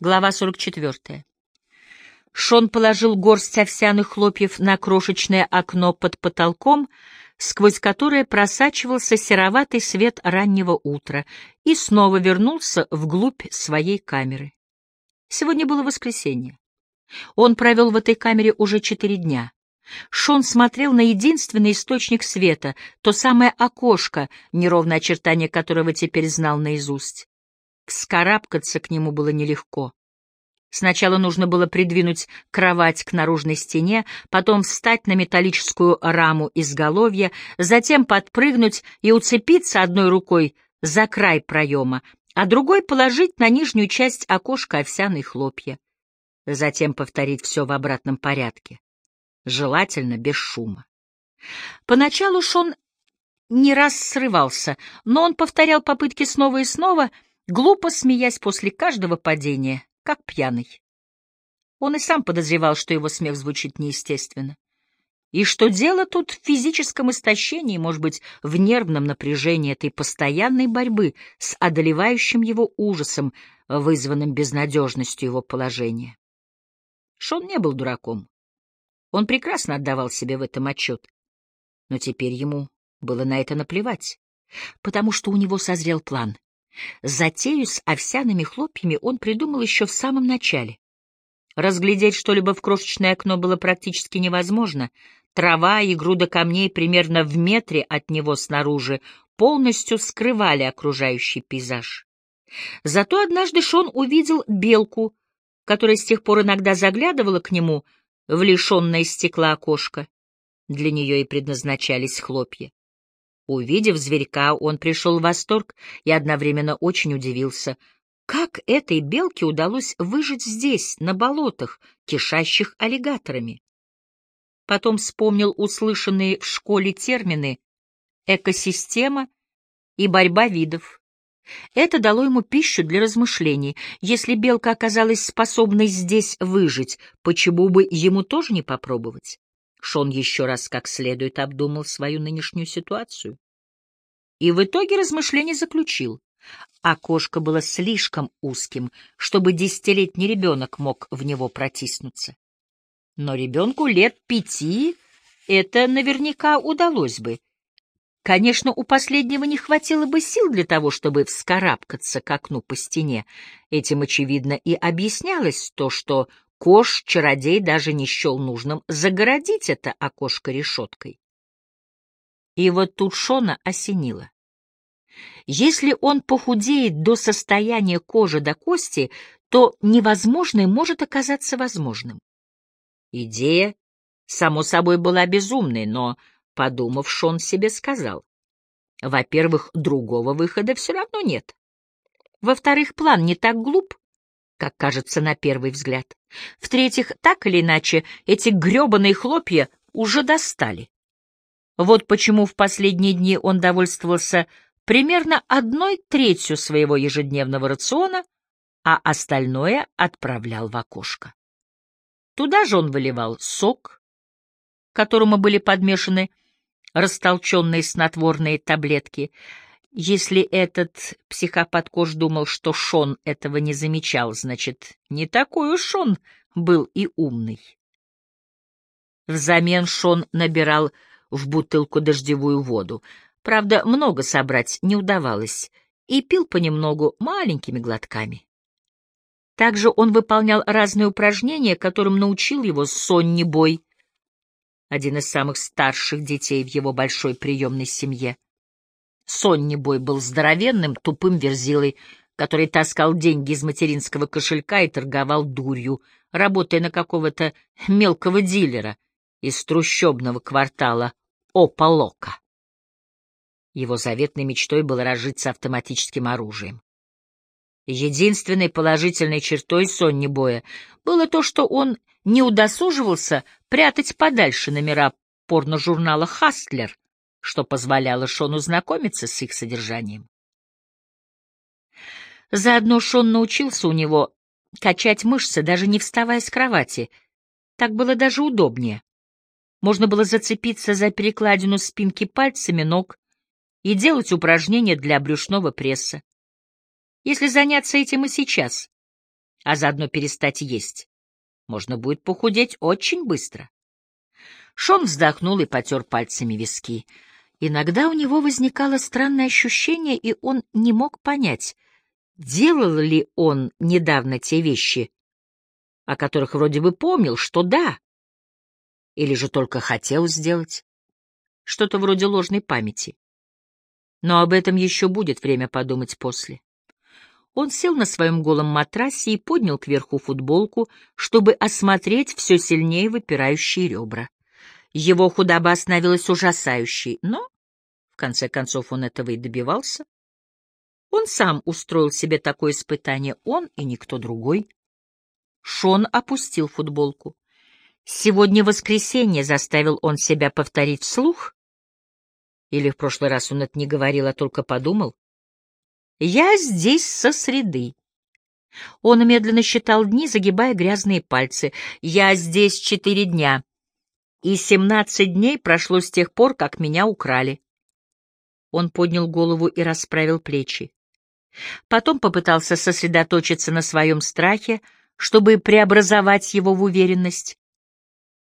Глава 44. Шон положил горсть овсяных хлопьев на крошечное окно под потолком, сквозь которое просачивался сероватый свет раннего утра, и снова вернулся вглубь своей камеры. Сегодня было воскресенье. Он провел в этой камере уже четыре дня. Шон смотрел на единственный источник света, то самое окошко, неровное очертание которого теперь знал наизусть. Вскарабкаться к нему было нелегко. Сначала нужно было придвинуть кровать к наружной стене, потом встать на металлическую раму изголовья, затем подпрыгнуть и уцепиться одной рукой за край проема, а другой положить на нижнюю часть окошка овсяные хлопья. Затем повторить все в обратном порядке, желательно без шума. Поначалу Шон не раз срывался, но он повторял попытки снова и снова — глупо смеясь после каждого падения, как пьяный. Он и сам подозревал, что его смех звучит неестественно. И что дело тут в физическом истощении, может быть, в нервном напряжении этой постоянной борьбы с одолевающим его ужасом, вызванным безнадежностью его положения. Шон не был дураком. Он прекрасно отдавал себе в этом отчет. Но теперь ему было на это наплевать, потому что у него созрел план. Затею с овсяными хлопьями он придумал еще в самом начале. Разглядеть что-либо в крошечное окно было практически невозможно. Трава и груда камней примерно в метре от него снаружи полностью скрывали окружающий пейзаж. Зато однажды Шон увидел белку, которая с тех пор иногда заглядывала к нему в лишенное стекла окошко. Для нее и предназначались хлопья. Увидев зверька, он пришел в восторг и одновременно очень удивился. Как этой белке удалось выжить здесь, на болотах, кишащих аллигаторами? Потом вспомнил услышанные в школе термины «экосистема» и «борьба видов». Это дало ему пищу для размышлений. Если белка оказалась способной здесь выжить, почему бы ему тоже не попробовать? Шон еще раз как следует обдумал свою нынешнюю ситуацию. И в итоге размышлений заключил. Окошко было слишком узким, чтобы десятилетний ребенок мог в него протиснуться. Но ребенку лет пяти это наверняка удалось бы. Конечно, у последнего не хватило бы сил для того, чтобы вскарабкаться к окну по стене. Этим, очевидно, и объяснялось то, что Кош-чародей даже не счел нужным загородить это окошко решеткой. И вот тут Шона осенило. Если он похудеет до состояния кожи до кости, то невозможное может оказаться возможным. Идея, само собой, была безумной, но, подумав, Шон себе сказал. Во-первых, другого выхода все равно нет. Во-вторых, план не так глуп, как кажется на первый взгляд. В-третьих, так или иначе, эти гребаные хлопья уже достали. Вот почему в последние дни он довольствовался примерно одной третью своего ежедневного рациона, а остальное отправлял в окошко. Туда же он выливал сок, которому были подмешаны растолченные снотворные таблетки. Если этот психопат Кош думал, что Шон этого не замечал, значит, не такой уж он был и умный. Взамен Шон набирал в бутылку дождевую воду. Правда, много собрать не удавалось, и пил понемногу маленькими глотками. Также он выполнял разные упражнения, которым научил его Сонни Бой, один из самых старших детей в его большой приемной семье. Сонни Бой был здоровенным, тупым верзилой, который таскал деньги из материнского кошелька и торговал дурью, работая на какого-то мелкого дилера из трущобного квартала Ополока. Его заветной мечтой было разжиться автоматическим оружием. Единственной положительной чертой Сонни Боя было то, что он не удосуживался прятать подальше номера порножурнала «Хастлер», что позволяло Шону знакомиться с их содержанием. Заодно Шон научился у него качать мышцы, даже не вставая с кровати. Так было даже удобнее. Можно было зацепиться за перекладину спинки пальцами ног и делать упражнения для брюшного пресса. Если заняться этим и сейчас, а заодно перестать есть, можно будет похудеть очень быстро. Шон вздохнул и потер пальцами виски. Иногда у него возникало странное ощущение, и он не мог понять, делал ли он недавно те вещи, о которых вроде бы помнил, что да, или же только хотел сделать. Что-то вроде ложной памяти. Но об этом еще будет время подумать после. Он сел на своем голом матрасе и поднял кверху футболку, чтобы осмотреть все сильнее выпирающие ребра. Его худоба становилась ужасающей, но, в конце концов, он этого и добивался. Он сам устроил себе такое испытание, он и никто другой. Шон опустил футболку. Сегодня воскресенье заставил он себя повторить вслух? Или в прошлый раз он это не говорил, а только подумал? Я здесь со среды. Он медленно считал дни, загибая грязные пальцы. Я здесь четыре дня и семнадцать дней прошло с тех пор, как меня украли. Он поднял голову и расправил плечи. Потом попытался сосредоточиться на своем страхе, чтобы преобразовать его в уверенность.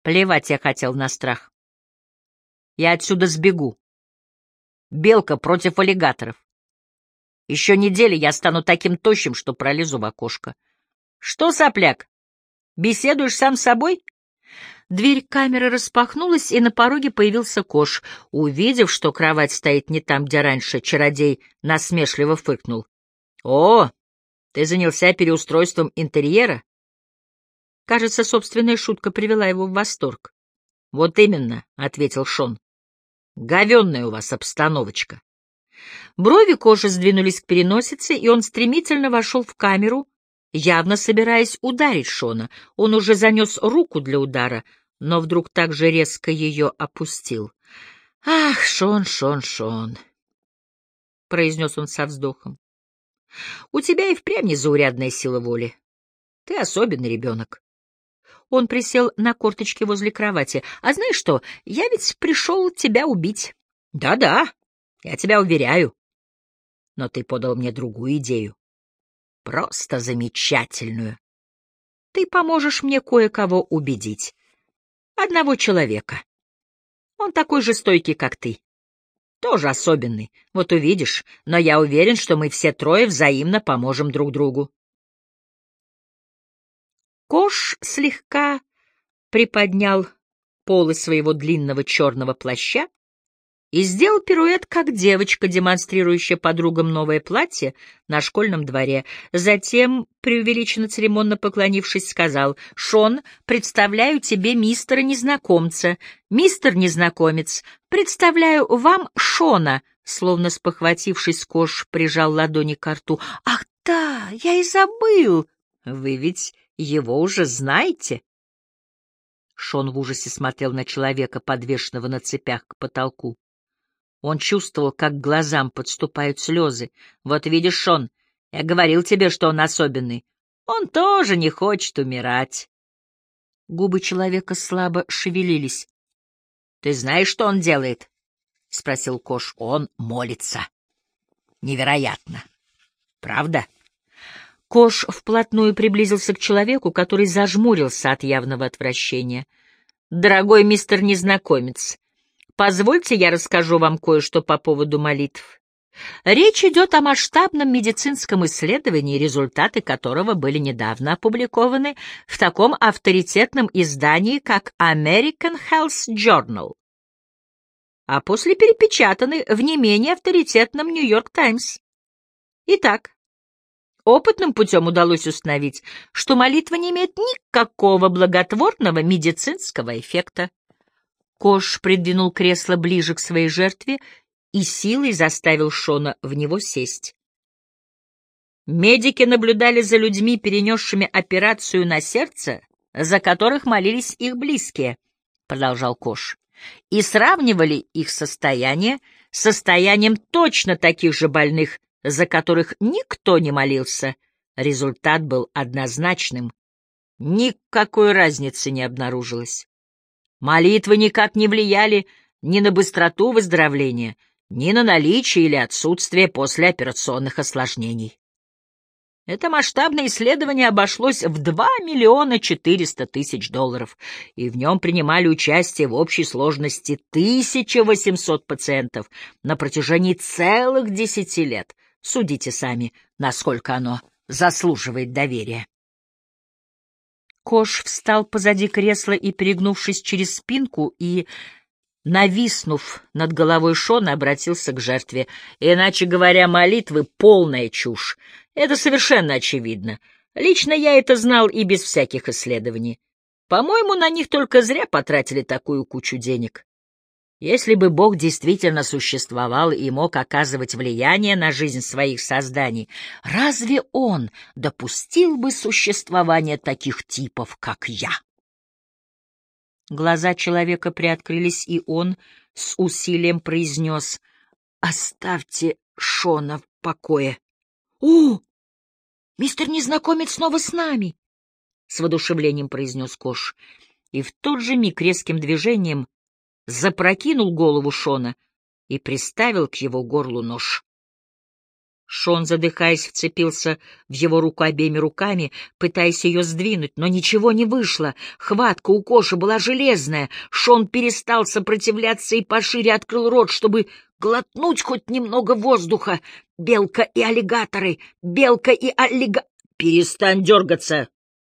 Плевать я хотел на страх. Я отсюда сбегу. Белка против аллигаторов. Еще неделя я стану таким тощим, что пролезу в окошко. Что, сопляк, беседуешь сам с собой? Дверь камеры распахнулась, и на пороге появился Кош. Увидев, что кровать стоит не там, где раньше, чародей насмешливо фыркнул. — О, ты занялся переустройством интерьера? Кажется, собственная шутка привела его в восторг. — Вот именно, — ответил Шон. — Говенная у вас обстановочка. Брови Коши сдвинулись к переносице, и он стремительно вошел в камеру, явно собираясь ударить Шона. Он уже занес руку для удара, но вдруг так же резко ее опустил. — Ах, Шон, Шон, Шон! — произнес он со вздохом. — У тебя и впрямь незаурядная сила воли. Ты особенный ребенок. Он присел на корточки возле кровати. — А знаешь что, я ведь пришел тебя убить. Да — Да-да, я тебя уверяю. Но ты подал мне другую идею. Просто замечательную. Ты поможешь мне кое-кого убедить. Одного человека. Он такой же стойкий, как ты. Тоже особенный. Вот увидишь. Но я уверен, что мы все трое взаимно поможем друг другу. Кош слегка приподнял полы своего длинного черного плаща и сделал пируэт, как девочка, демонстрирующая подругам новое платье на школьном дворе. Затем, преувеличенно церемонно поклонившись, сказал, «Шон, представляю тебе мистера-незнакомца. Мистер Незнакомец, представляю вам Шона». Словно спохватившись, Кош прижал ладони к рту. «Ах да, я и забыл! Вы ведь его уже знаете?» Шон в ужасе смотрел на человека, подвешенного на цепях к потолку. Он чувствовал, как к глазам подступают слезы. Вот видишь, Шон, я говорил тебе, что он особенный. Он тоже не хочет умирать. Губы человека слабо шевелились. — Ты знаешь, что он делает? — спросил Кош. — Он молится. Невероятно. Правда? Кош вплотную приблизился к человеку, который зажмурился от явного отвращения. — Дорогой мистер незнакомец, Позвольте, я расскажу вам кое-что по поводу молитв. Речь идет о масштабном медицинском исследовании, результаты которого были недавно опубликованы в таком авторитетном издании, как American Health Journal, а после перепечатаны в не менее авторитетном New York Times. Итак, опытным путем удалось установить, что молитва не имеет никакого благотворного медицинского эффекта. Кош придвинул кресло ближе к своей жертве и силой заставил Шона в него сесть. Медики наблюдали за людьми, перенесшими операцию на сердце, за которых молились их близкие, — продолжал Кош, — и сравнивали их состояние с состоянием точно таких же больных, за которых никто не молился. Результат был однозначным. Никакой разницы не обнаружилось. Молитвы никак не влияли ни на быстроту выздоровления, ни на наличие или отсутствие послеоперационных осложнений. Это масштабное исследование обошлось в 2 миллиона 400 тысяч долларов, и в нем принимали участие в общей сложности 1800 пациентов на протяжении целых 10 лет. Судите сами, насколько оно заслуживает доверия. Кош встал позади кресла и, перегнувшись через спинку и нависнув над головой Шона, обратился к жертве. Иначе говоря, молитвы — полная чушь. Это совершенно очевидно. Лично я это знал и без всяких исследований. По-моему, на них только зря потратили такую кучу денег. Если бы Бог действительно существовал и мог оказывать влияние на жизнь своих созданий, разве Он допустил бы существование таких типов, как я? Глаза человека приоткрылись, и он с усилием произнес «Оставьте Шона в покое». «О, мистер незнакомец снова с нами!» — с воодушевлением произнес Кош. И в тот же миг резким движением запрокинул голову Шона и приставил к его горлу нож. Шон, задыхаясь, вцепился в его руку обеими руками, пытаясь ее сдвинуть, но ничего не вышло. Хватка у Коши была железная. Шон перестал сопротивляться и пошире открыл рот, чтобы глотнуть хоть немного воздуха. Белка и аллигаторы! Белка и аллига... — Перестань дергаться!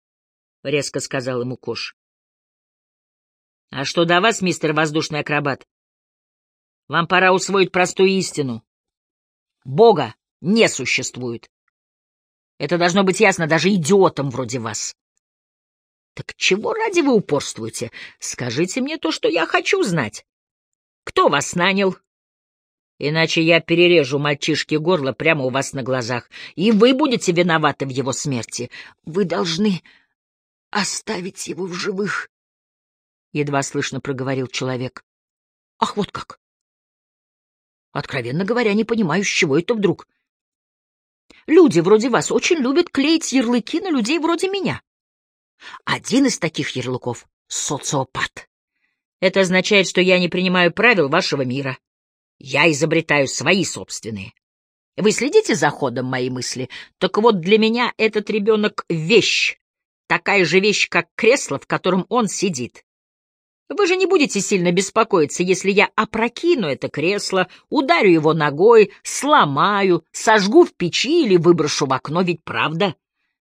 — резко сказал ему Кош. — А что до вас, мистер воздушный акробат? Вам пора усвоить простую истину. Бога не существует. Это должно быть ясно даже идиотам вроде вас. Так чего ради вы упорствуете? Скажите мне то, что я хочу знать. Кто вас нанял? Иначе я перережу мальчишке горло прямо у вас на глазах, и вы будете виноваты в его смерти. Вы должны оставить его в живых, — едва слышно проговорил человек. — Ах, вот как! Откровенно говоря, не понимаю, с чего это вдруг. Люди вроде вас очень любят клеить ярлыки на людей вроде меня. Один из таких ярлыков — социопат. Это означает, что я не принимаю правил вашего мира. Я изобретаю свои собственные. Вы следите за ходом моей мысли? Так вот, для меня этот ребенок — вещь, такая же вещь, как кресло, в котором он сидит. Вы же не будете сильно беспокоиться, если я опрокину это кресло, ударю его ногой, сломаю, сожгу в печи или выброшу в окно, ведь правда?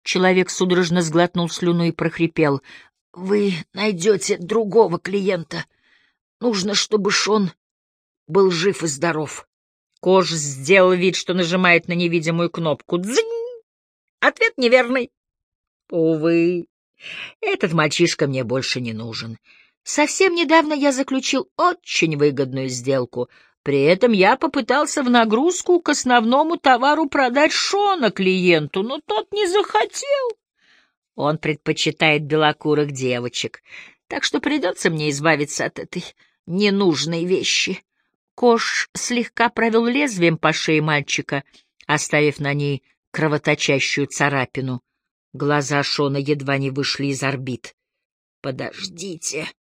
Человек судорожно сглотнул слюну и прохрипел. — Вы найдете другого клиента. Нужно, чтобы Шон был жив и здоров. Кож сделал вид, что нажимает на невидимую кнопку. Дзынь! Ответ неверный. Увы, этот мальчишка мне больше не нужен. Совсем недавно я заключил очень выгодную сделку. При этом я попытался в нагрузку к основному товару продать Шона клиенту, но тот не захотел. Он предпочитает белокурых девочек, так что придется мне избавиться от этой ненужной вещи. Кош слегка провел лезвием по шее мальчика, оставив на ней кровоточащую царапину. Глаза Шона едва не вышли из орбит. — Подождите, —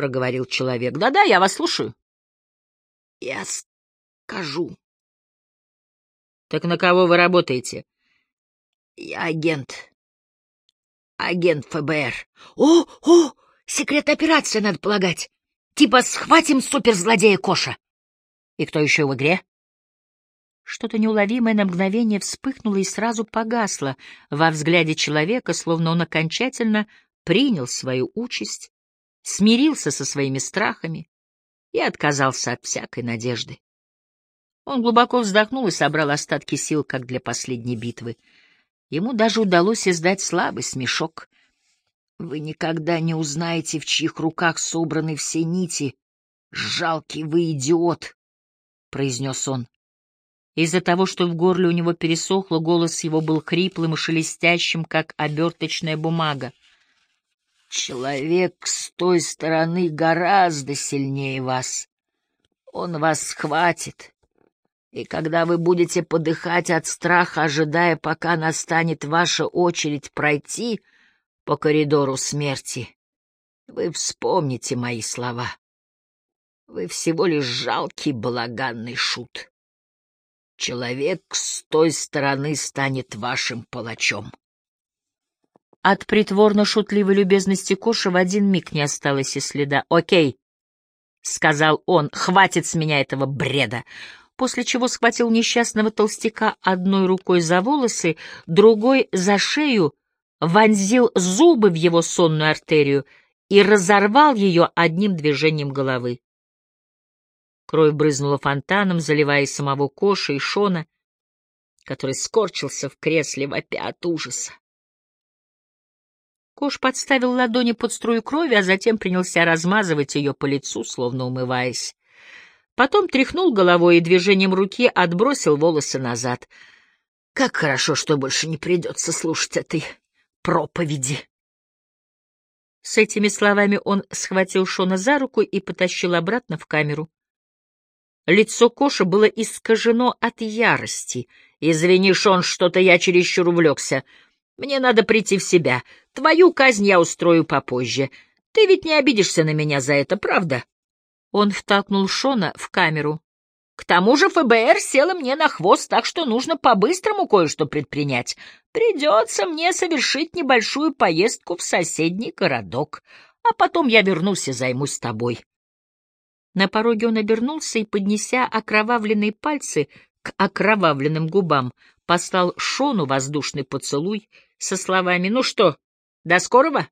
проговорил человек. «Да — Да-да, я вас слушаю. — Я скажу. — Так на кого вы работаете? — Я агент. Агент ФБР. О, о, секрет операции, надо полагать. Типа схватим суперзлодея Коша. И кто еще в игре? Что-то неуловимое на мгновение вспыхнуло и сразу погасло во взгляде человека, словно он окончательно принял свою участь смирился со своими страхами и отказался от всякой надежды. Он глубоко вздохнул и собрал остатки сил, как для последней битвы. Ему даже удалось издать слабый смешок. «Вы никогда не узнаете, в чьих руках собраны все нити. Жалкий вы идиот!» — произнес он. Из-за того, что в горле у него пересохло, голос его был хриплым и шелестящим, как оберточная бумага. Человек с той стороны гораздо сильнее вас. Он вас схватит. И когда вы будете подыхать от страха, ожидая, пока настанет ваша очередь пройти по коридору смерти, вы вспомните мои слова. Вы всего лишь жалкий балаганный шут. человек с той стороны станет вашим палачом. От притворно-шутливой любезности Коши в один миг не осталось и следа. «Окей», — сказал он, — «хватит с меня этого бреда», после чего схватил несчастного толстяка одной рукой за волосы, другой — за шею, вонзил зубы в его сонную артерию и разорвал ее одним движением головы. Кровь брызнула фонтаном, заливая самого Коша и Шона, который скорчился в кресле, вопя от ужаса. Кош подставил ладони под струю крови, а затем принялся размазывать ее по лицу, словно умываясь. Потом тряхнул головой и движением руки отбросил волосы назад. Как хорошо, что больше не придется слушать этой проповеди. С этими словами он схватил Шона за руку и потащил обратно в камеру. Лицо Коша было искажено от ярости. «Извини, Шон, что-то я чересчур увлекся. Мне надо прийти в себя. Твою казнь я устрою попозже. Ты ведь не обидишься на меня за это, правда?» Он втолкнул Шона в камеру. «К тому же ФБР села мне на хвост, так что нужно по-быстрому кое-что предпринять. Придется мне совершить небольшую поездку в соседний городок, а потом я вернусь и займусь тобой». На пороге он обернулся и, поднеся окровавленные пальцы к окровавленным губам, послал Шону воздушный поцелуй со словами «Ну что, до скорого?»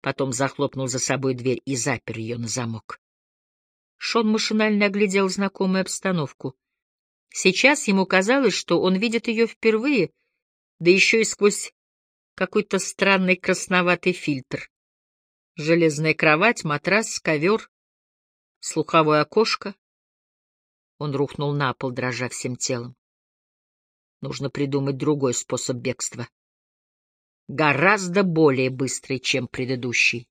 Потом захлопнул за собой дверь и запер ее на замок. Шон машинально оглядел знакомую обстановку. Сейчас ему казалось, что он видит ее впервые, да еще и сквозь какой-то странный красноватый фильтр. Железная кровать, матрас, ковер, слуховое окошко. Он рухнул на пол, дрожа всем телом. Нужно придумать другой способ бегства. Гораздо более быстрый, чем предыдущий.